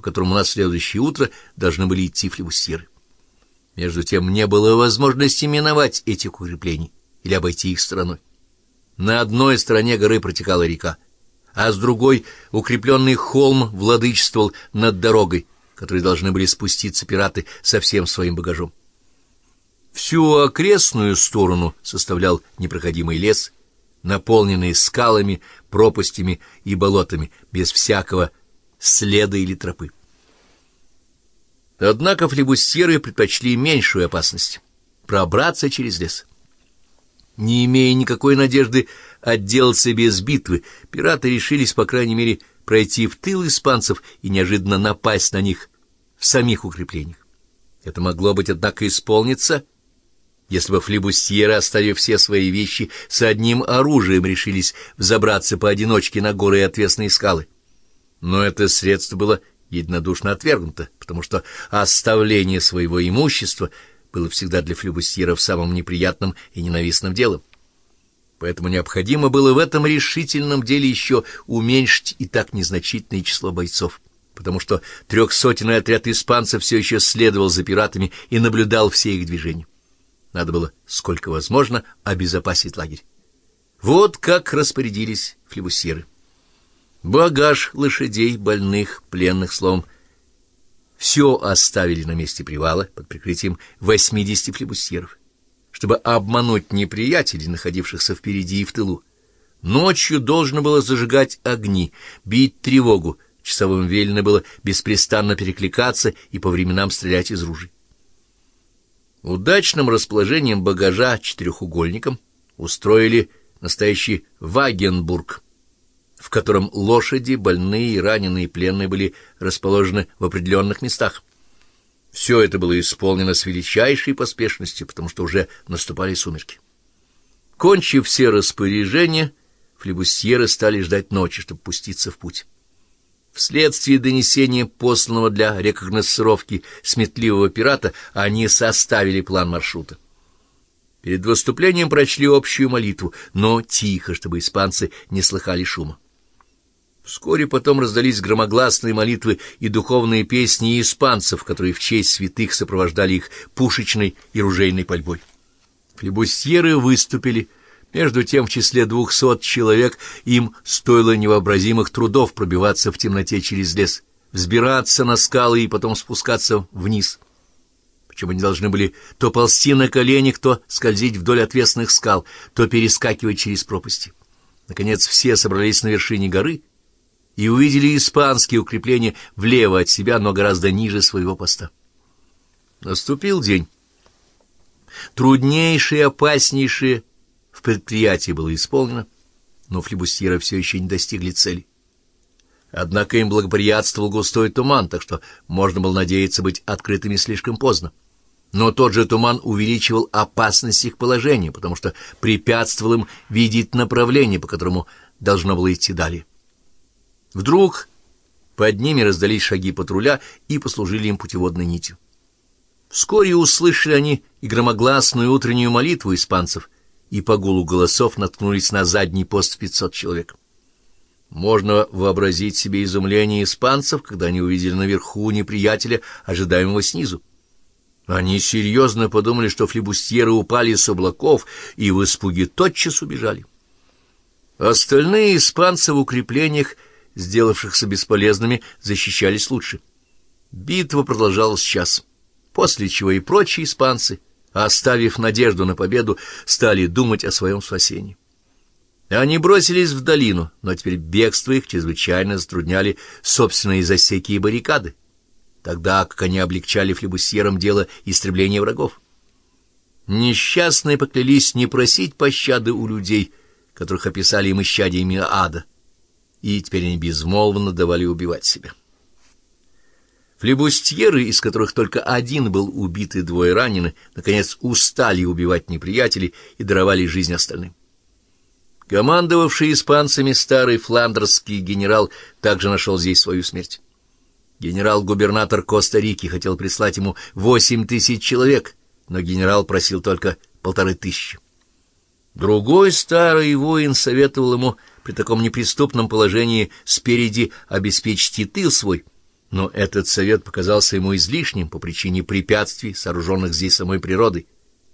по которому на следующее утро должны были идти флебусьеры. Между тем не было возможности миновать этих укреплений или обойти их стороной. На одной стороне горы протекала река, а с другой укрепленный холм владычествовал над дорогой, которой должны были спуститься пираты со всем своим багажом. Всю окрестную сторону составлял непроходимый лес, наполненный скалами, пропастями и болотами, без всякого следа или тропы. Однако флебустьеры предпочли меньшую опасность — пробраться через лес. Не имея никакой надежды отделаться без битвы, пираты решились, по крайней мере, пройти в тыл испанцев и неожиданно напасть на них в самих укреплениях. Это могло быть, однако, исполниться, если бы флебустьеры, оставив все свои вещи, с одним оружием решились взобраться поодиночке на горы и отвесные скалы. Но это средство было единодушно отвергнуто, потому что оставление своего имущества было всегда для флебустьеров самым неприятным и ненавистным делом. Поэтому необходимо было в этом решительном деле еще уменьшить и так незначительное число бойцов, потому что трехсотенный отряд испанцев все еще следовал за пиратами и наблюдал все их движения. Надо было, сколько возможно, обезопасить лагерь. Вот как распорядились флебусьеры. Багаж лошадей, больных, пленных, словом, все оставили на месте привала под прикрытием 80 флебусьеров, чтобы обмануть неприятелей, находившихся впереди и в тылу. Ночью должно было зажигать огни, бить тревогу, часовым велено было беспрестанно перекликаться и по временам стрелять из ружей. Удачным расположением багажа четырехугольником устроили настоящий Вагенбург — в котором лошади, больные, раненые и пленные были расположены в определенных местах. Все это было исполнено с величайшей поспешностью, потому что уже наступали сумерки. Кончив все распоряжения, флебусьеры стали ждать ночи, чтобы пуститься в путь. Вследствие донесения, посланного для рекогносцировки сметливого пирата, они составили план маршрута. Перед выступлением прочли общую молитву, но тихо, чтобы испанцы не слыхали шума. Вскоре потом раздались громогласные молитвы и духовные песни испанцев, которые в честь святых сопровождали их пушечной и ружейной пальбой. Флебустьеры выступили. Между тем, в числе двухсот человек им стоило невообразимых трудов пробиваться в темноте через лес, взбираться на скалы и потом спускаться вниз. Причем они должны были то ползти на коленях, то скользить вдоль отвесных скал, то перескакивать через пропасти. Наконец все собрались на вершине горы — и увидели испанские укрепления влево от себя, но гораздо ниже своего поста. Наступил день. Труднейшее и опаснейшее в предприятии было исполнено, но флебустьеры все еще не достигли цели. Однако им благоприятствовал густой туман, так что можно было надеяться быть открытыми слишком поздно. Но тот же туман увеличивал опасность их положения, потому что препятствовал им видеть направление, по которому должно было идти далее. Вдруг под ними раздались шаги патруля и послужили им путеводной нитью. Вскоре услышали они и громогласную утреннюю молитву испанцев, и по гулу голосов наткнулись на задний пост в пятьсот человек. Можно вообразить себе изумление испанцев, когда они увидели наверху неприятеля, ожидаемого снизу. Они серьезно подумали, что флебустьеры упали с облаков и в испуге тотчас убежали. Остальные испанцы в укреплениях — сделавшихся бесполезными, защищались лучше. Битва продолжалась час, после чего и прочие испанцы, оставив надежду на победу, стали думать о своем спасении. Они бросились в долину, но теперь бегство их чрезвычайно затрудняли собственные засеки и баррикады, тогда как они облегчали флебусьерам дело истребления врагов. Несчастные поклялись не просить пощады у людей, которых описали им исчадиями ада и теперь они безмолвно давали убивать себя. Флебустьеры, из которых только один был убит и двое ранены, наконец устали убивать неприятелей и даровали жизнь остальным. Командовавший испанцами старый фландерский генерал также нашел здесь свою смерть. Генерал-губернатор Коста-Рики хотел прислать ему восемь тысяч человек, но генерал просил только полторы тысячи. Другой старый воин советовал ему при таком неприступном положении спереди обеспечить и тыл свой, Но этот совет показался ему излишним по причине препятствий, сооруженных здесь самой природой.